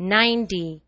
ninety.